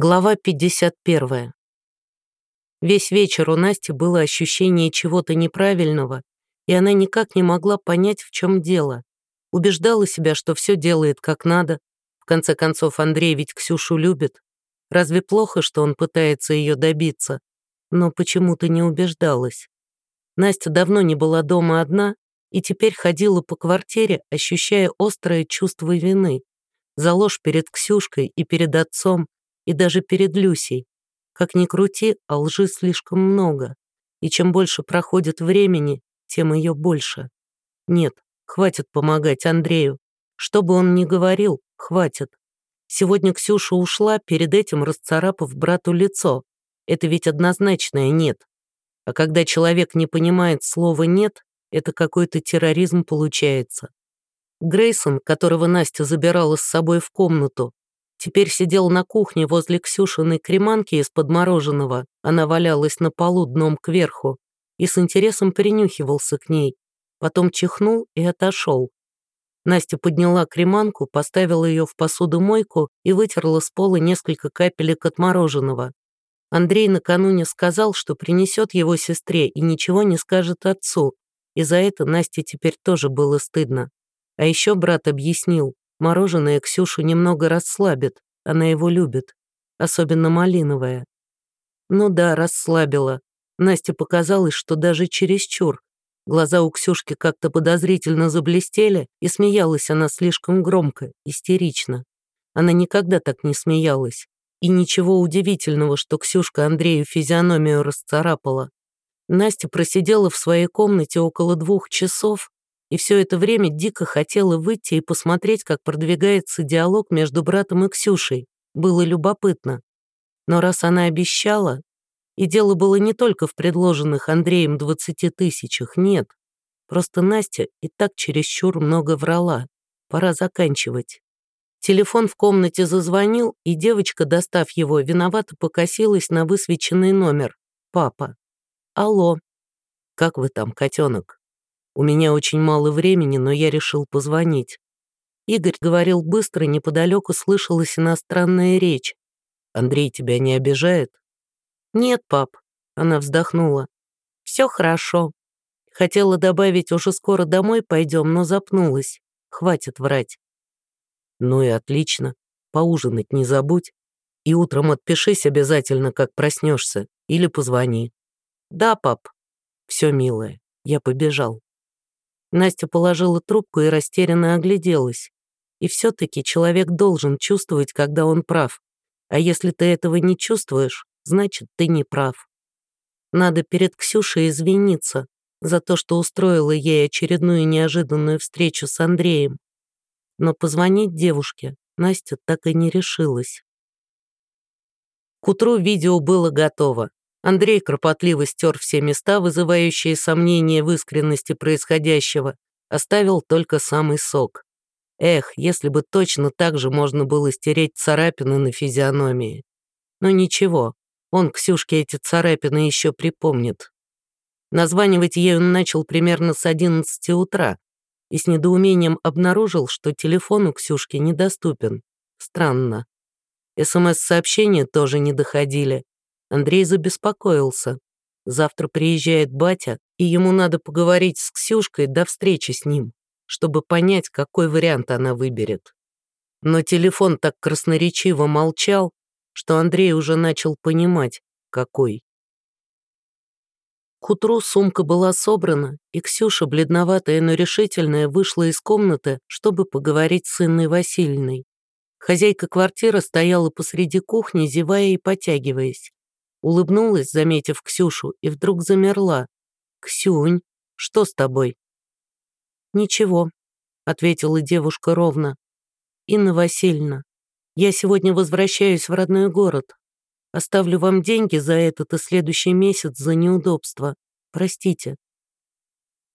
Глава 51. Весь вечер у Насти было ощущение чего-то неправильного, и она никак не могла понять, в чем дело. Убеждала себя, что все делает как надо. В конце концов, Андрей ведь Ксюшу любит. Разве плохо, что он пытается ее добиться? Но почему-то не убеждалась. Настя давно не была дома одна и теперь ходила по квартире, ощущая острое чувство вины. За ложь перед Ксюшкой и перед отцом, и даже перед Люсей. Как ни крути, а лжи слишком много, и чем больше проходит времени, тем ее больше. Нет, хватит помогать Андрею. Что бы он ни говорил, хватит. Сегодня Ксюша ушла, перед этим расцарапав брату лицо. Это ведь однозначное «нет». А когда человек не понимает слова «нет», это какой-то терроризм получается. Грейсон, которого Настя забирала с собой в комнату, Теперь сидел на кухне возле Ксюшиной креманки из-под мороженого, она валялась на полу дном кверху, и с интересом принюхивался к ней. Потом чихнул и отошел. Настя подняла креманку, поставила ее в посудомойку и вытерла с пола несколько капелек от мороженого. Андрей накануне сказал, что принесет его сестре и ничего не скажет отцу, и за это Насте теперь тоже было стыдно. А еще брат объяснил, Мороженое Ксюшу немного расслабит, она его любит, особенно малиновое. Ну да, расслабила. Насте показалось, что даже чересчур. Глаза у Ксюшки как-то подозрительно заблестели, и смеялась она слишком громко, истерично. Она никогда так не смеялась. И ничего удивительного, что Ксюшка Андрею физиономию расцарапала. Настя просидела в своей комнате около двух часов, и все это время дико хотела выйти и посмотреть, как продвигается диалог между братом и Ксюшей. Было любопытно. Но раз она обещала, и дело было не только в предложенных Андреем двадцати тысячах, нет. Просто Настя и так чересчур много врала. Пора заканчивать. Телефон в комнате зазвонил, и девочка, достав его, виновато покосилась на высвеченный номер. Папа. Алло. Как вы там, котенок? У меня очень мало времени, но я решил позвонить. Игорь говорил быстро, неподалеку слышалась иностранная речь. «Андрей тебя не обижает?» «Нет, пап», — она вздохнула. «Все хорошо». Хотела добавить, уже скоро домой пойдем, но запнулась. Хватит врать. Ну и отлично. Поужинать не забудь. И утром отпишись обязательно, как проснешься, или позвони. Да, пап. Все, милая, я побежал. Настя положила трубку и растерянно огляделась. И все-таки человек должен чувствовать, когда он прав. А если ты этого не чувствуешь, значит, ты не прав. Надо перед Ксюшей извиниться за то, что устроила ей очередную неожиданную встречу с Андреем. Но позвонить девушке Настя так и не решилась. К утру видео было готово. Андрей кропотливо стер все места, вызывающие сомнения в искренности происходящего, оставил только самый сок. Эх, если бы точно так же можно было стереть царапины на физиономии. Но ничего, он Ксюшке эти царапины еще припомнит. Названивать ей он начал примерно с 11 утра и с недоумением обнаружил, что телефон у Ксюшки недоступен. Странно. СМС-сообщения тоже не доходили, Андрей забеспокоился. Завтра приезжает батя, и ему надо поговорить с Ксюшкой до встречи с ним, чтобы понять, какой вариант она выберет. Но телефон так красноречиво молчал, что Андрей уже начал понимать, какой. К утру сумка была собрана, и Ксюша, бледноватая, но решительная, вышла из комнаты, чтобы поговорить с Инной Васильевной. Хозяйка квартиры стояла посреди кухни, зевая и потягиваясь. Улыбнулась, заметив Ксюшу, и вдруг замерла. «Ксюнь, что с тобой?» «Ничего», — ответила девушка ровно. «Инна Васильевна, я сегодня возвращаюсь в родной город. Оставлю вам деньги за этот и следующий месяц за неудобство. Простите».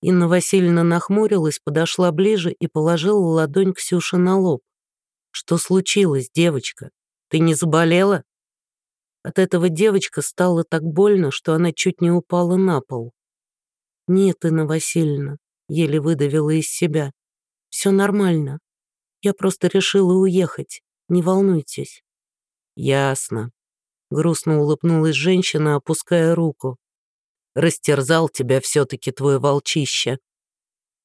Инна Васильевна нахмурилась, подошла ближе и положила ладонь Ксюше на лоб. «Что случилось, девочка? Ты не заболела?» От этого девочка стала так больно, что она чуть не упала на пол. «Нет, Инна Васильевна», — еле выдавила из себя. «Все нормально. Я просто решила уехать. Не волнуйтесь». Ясно. Грустно улыбнулась женщина, опуская руку. Растерзал тебя все-таки твой волчище.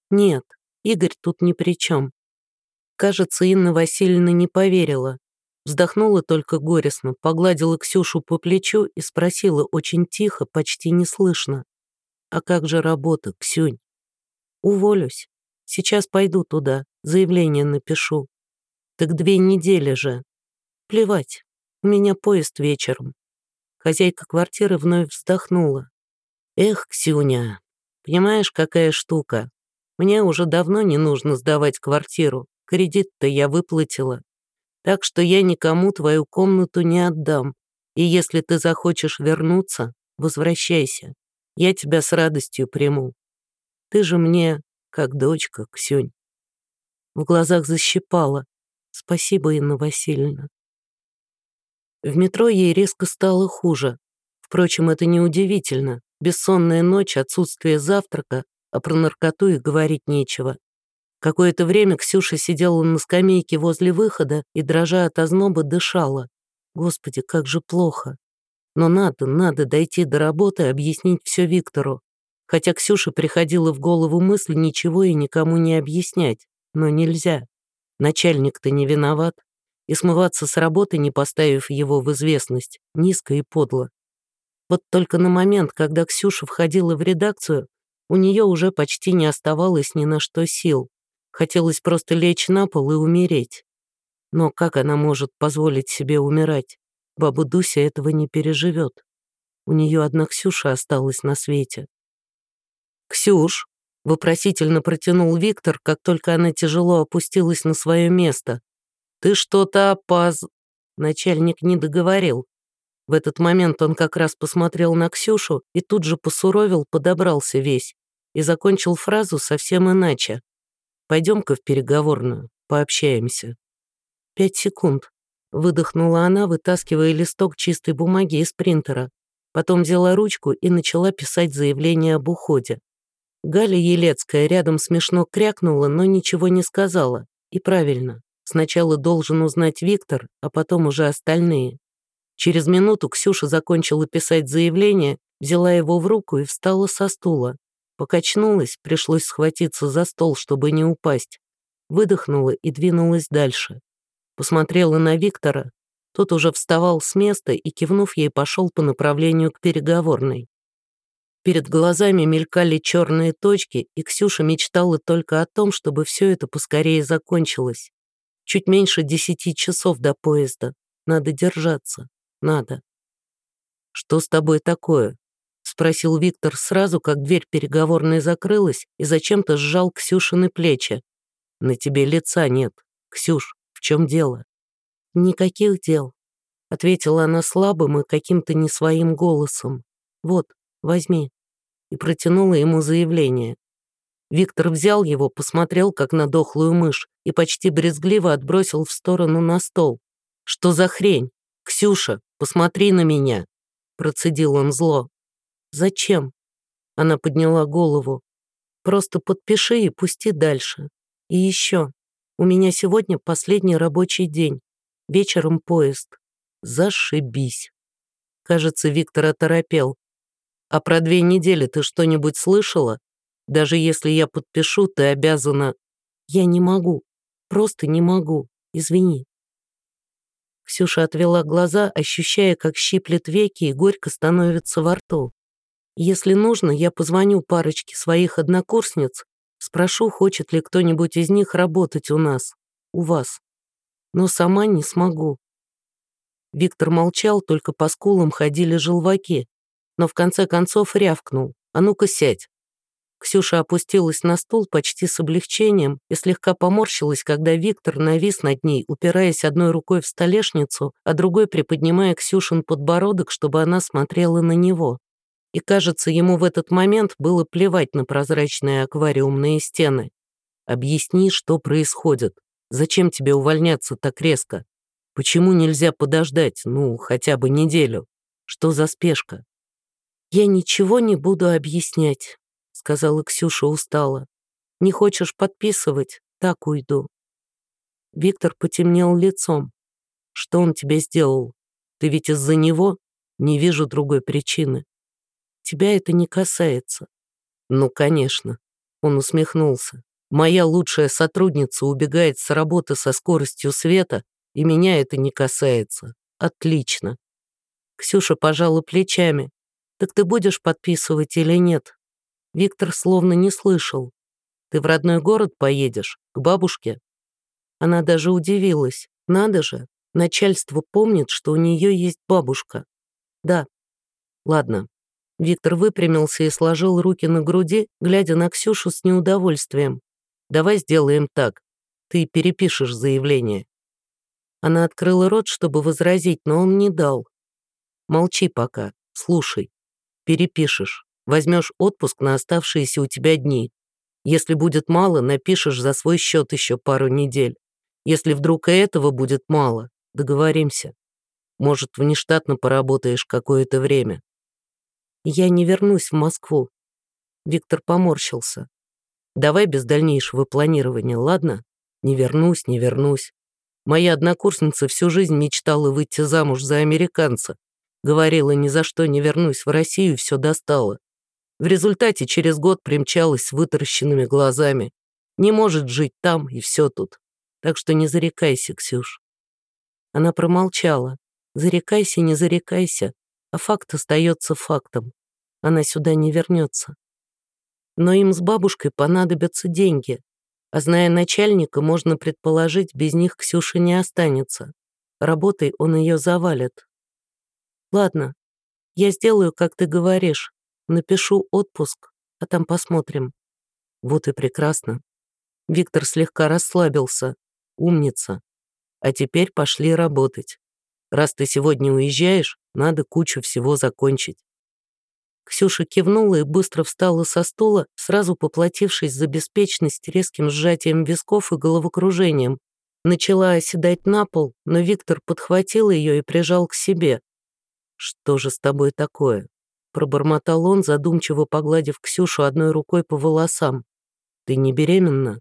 Нет, Игорь тут ни при чем. Кажется, Инна Васильевна не поверила. Вздохнула только горестно, погладила Ксюшу по плечу и спросила очень тихо, почти неслышно. «А как же работа, Ксюнь?» «Уволюсь. Сейчас пойду туда, заявление напишу. Так две недели же. Плевать, у меня поезд вечером». Хозяйка квартиры вновь вздохнула. «Эх, Ксюня, понимаешь, какая штука? Мне уже давно не нужно сдавать квартиру. Кредит-то я выплатила. Так что я никому твою комнату не отдам. И если ты захочешь вернуться, возвращайся. Я тебя с радостью приму. Ты же мне как дочка, Ксюнь. В глазах защипала. Спасибо, Инна Васильевна. В метро ей резко стало хуже. Впрочем, это неудивительно. Бессонная ночь, отсутствие завтрака, а про наркоту и говорить нечего. Какое-то время Ксюша сидела на скамейке возле выхода и, дрожа от озноба, дышала. Господи, как же плохо. Но надо, надо дойти до работы и объяснить все Виктору. Хотя Ксюше приходила в голову мысль ничего и никому не объяснять. Но нельзя. Начальник-то не виноват. И смываться с работы, не поставив его в известность, низко и подло. Вот только на момент, когда Ксюша входила в редакцию, у нее уже почти не оставалось ни на что сил. Хотелось просто лечь на пол и умереть. Но как она может позволить себе умирать? Баба Дуся этого не переживет. У нее одна Ксюша осталась на свете. «Ксюш!» — вопросительно протянул Виктор, как только она тяжело опустилась на свое место. «Ты что-то опаз...» Начальник не договорил. В этот момент он как раз посмотрел на Ксюшу и тут же посуровил, подобрался весь и закончил фразу совсем иначе. Пойдем-ка в переговорную, пообщаемся». «Пять секунд», — выдохнула она, вытаскивая листок чистой бумаги из принтера. Потом взяла ручку и начала писать заявление об уходе. Галя Елецкая рядом смешно крякнула, но ничего не сказала. И правильно. Сначала должен узнать Виктор, а потом уже остальные. Через минуту Ксюша закончила писать заявление, взяла его в руку и встала со стула. Покачнулась, пришлось схватиться за стол, чтобы не упасть. Выдохнула и двинулась дальше. Посмотрела на Виктора. Тот уже вставал с места и, кивнув ей, пошел по направлению к переговорной. Перед глазами мелькали черные точки, и Ксюша мечтала только о том, чтобы все это поскорее закончилось. Чуть меньше десяти часов до поезда. Надо держаться. Надо. «Что с тобой такое?» Спросил Виктор сразу, как дверь переговорной закрылась и зачем-то сжал Ксюшины плечи. «На тебе лица нет. Ксюш, в чем дело?» «Никаких дел», — ответила она слабым и каким-то не своим голосом. «Вот, возьми». И протянула ему заявление. Виктор взял его, посмотрел, как на дохлую мышь, и почти брезгливо отбросил в сторону на стол. «Что за хрень? Ксюша, посмотри на меня!» Процедил он зло. «Зачем?» Она подняла голову. «Просто подпиши и пусти дальше. И еще. У меня сегодня последний рабочий день. Вечером поезд. Зашибись». Кажется, Виктор оторопел. «А про две недели ты что-нибудь слышала? Даже если я подпишу, ты обязана...» «Я не могу. Просто не могу. Извини». Ксюша отвела глаза, ощущая, как щиплет веки и горько становится во рту. Если нужно, я позвоню парочке своих однокурсниц, спрошу, хочет ли кто-нибудь из них работать у нас, у вас. Но сама не смогу. Виктор молчал, только по скулам ходили желваки, но в конце концов рявкнул. «А ну-ка сядь!» Ксюша опустилась на стул почти с облегчением и слегка поморщилась, когда Виктор навис над ней, упираясь одной рукой в столешницу, а другой приподнимая Ксюшин подбородок, чтобы она смотрела на него и, кажется, ему в этот момент было плевать на прозрачные аквариумные стены. «Объясни, что происходит. Зачем тебе увольняться так резко? Почему нельзя подождать, ну, хотя бы неделю? Что за спешка?» «Я ничего не буду объяснять», — сказала Ксюша устало. «Не хочешь подписывать? Так уйду». Виктор потемнел лицом. «Что он тебе сделал? ты ведь из-за него? Не вижу другой причины. Тебя это не касается. Ну, конечно. Он усмехнулся. Моя лучшая сотрудница убегает с работы со скоростью света, и меня это не касается. Отлично. Ксюша пожала плечами. Так ты будешь подписывать или нет? Виктор словно не слышал. Ты в родной город поедешь, к бабушке? Она даже удивилась. Надо же, начальство помнит, что у нее есть бабушка. Да. Ладно. Виктор выпрямился и сложил руки на груди, глядя на Ксюшу с неудовольствием. Давай сделаем так. Ты перепишешь заявление. Она открыла рот, чтобы возразить, но он не дал. Молчи пока, слушай. Перепишешь. Возьмешь отпуск на оставшиеся у тебя дни. Если будет мало, напишешь за свой счет еще пару недель. Если вдруг и этого будет мало, договоримся. Может, внештатно поработаешь какое-то время. Я не вернусь в Москву. Виктор поморщился. Давай без дальнейшего планирования, ладно? Не вернусь, не вернусь. Моя однокурсница всю жизнь мечтала выйти замуж за американца. Говорила, ни за что не вернусь в Россию, все достала. В результате через год примчалась с вытаращенными глазами. Не может жить там, и все тут. Так что не зарекайся, Ксюш. Она промолчала. Зарекайся, не зарекайся, а факт остается фактом. Она сюда не вернется. Но им с бабушкой понадобятся деньги, а зная начальника, можно предположить, без них Ксюша не останется. Работой он ее завалит. Ладно, я сделаю, как ты говоришь. Напишу отпуск, а там посмотрим. Вот и прекрасно. Виктор слегка расслабился. Умница. А теперь пошли работать. Раз ты сегодня уезжаешь, надо кучу всего закончить. Ксюша кивнула и быстро встала со стула, сразу поплатившись за беспечность резким сжатием висков и головокружением. Начала оседать на пол, но Виктор подхватил ее и прижал к себе. «Что же с тобой такое?» Пробормотал он, задумчиво погладив Ксюшу одной рукой по волосам. «Ты не беременна?»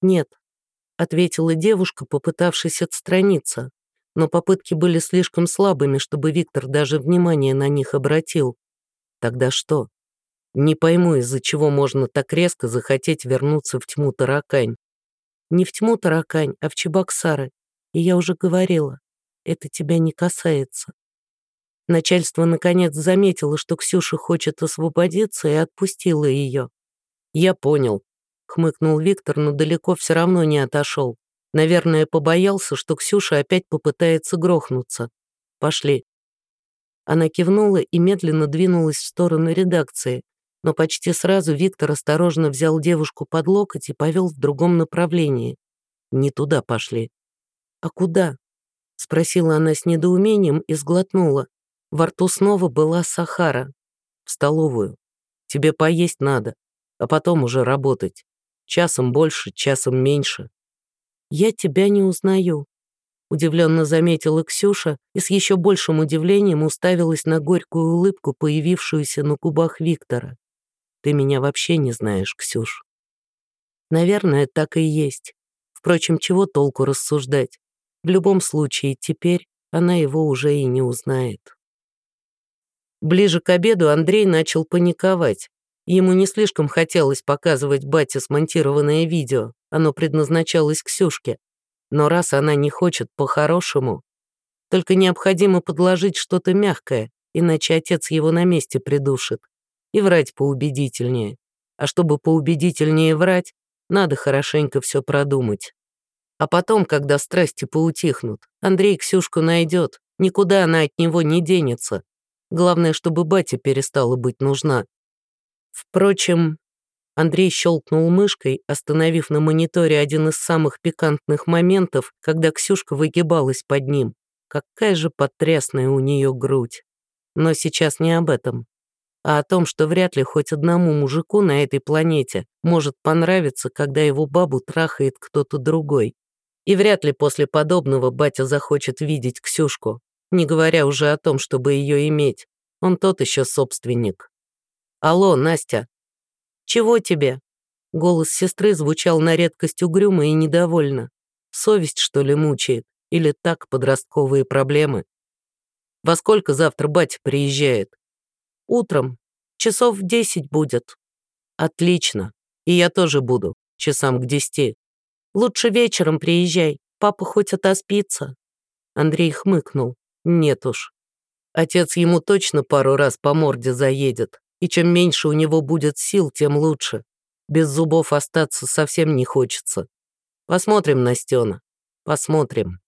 «Нет», — ответила девушка, попытавшись отстраниться. Но попытки были слишком слабыми, чтобы Виктор даже внимание на них обратил. «Тогда что?» «Не пойму, из-за чего можно так резко захотеть вернуться в тьму таракань». «Не в тьму таракань, а в Чебоксары. И я уже говорила, это тебя не касается». Начальство наконец заметило, что Ксюша хочет освободиться, и отпустило ее. «Я понял», — хмыкнул Виктор, но далеко все равно не отошел. Наверное, побоялся, что Ксюша опять попытается грохнуться. «Пошли». Она кивнула и медленно двинулась в сторону редакции, но почти сразу Виктор осторожно взял девушку под локоть и повел в другом направлении. «Не туда пошли». «А куда?» — спросила она с недоумением и сглотнула. Во рту снова была Сахара. В столовую. Тебе поесть надо, а потом уже работать. Часом больше, часом меньше. Я тебя не узнаю. Удивленно заметила Ксюша и с еще большим удивлением уставилась на горькую улыбку, появившуюся на губах Виктора. Ты меня вообще не знаешь, Ксюш. Наверное, так и есть. Впрочем, чего толку рассуждать? В любом случае, теперь она его уже и не узнает. Ближе к обеду Андрей начал паниковать. Ему не слишком хотелось показывать бате смонтированное видео, оно предназначалось Ксюшке. Но раз она не хочет по-хорошему, только необходимо подложить что-то мягкое, иначе отец его на месте придушит. И врать поубедительнее. А чтобы поубедительнее врать, надо хорошенько все продумать. А потом, когда страсти поутихнут, Андрей Ксюшку найдет, никуда она от него не денется, Главное, чтобы батя перестала быть нужна. Впрочем, Андрей щелкнул мышкой, остановив на мониторе один из самых пикантных моментов, когда Ксюшка выгибалась под ним. Какая же потрясная у нее грудь. Но сейчас не об этом, а о том, что вряд ли хоть одному мужику на этой планете может понравиться, когда его бабу трахает кто-то другой. И вряд ли после подобного батя захочет видеть Ксюшку не говоря уже о том, чтобы ее иметь. Он тот еще собственник. «Алло, Настя!» «Чего тебе?» Голос сестры звучал на редкость угрюмо и недовольно. Совесть, что ли, мучает? Или так подростковые проблемы? Во сколько завтра батя приезжает? Утром. Часов в десять будет. Отлично. И я тоже буду. Часам к десяти. Лучше вечером приезжай. Папа хоть отоспится. Андрей хмыкнул. Нет уж. Отец ему точно пару раз по морде заедет. И чем меньше у него будет сил, тем лучше. Без зубов остаться совсем не хочется. Посмотрим, Настена. Посмотрим.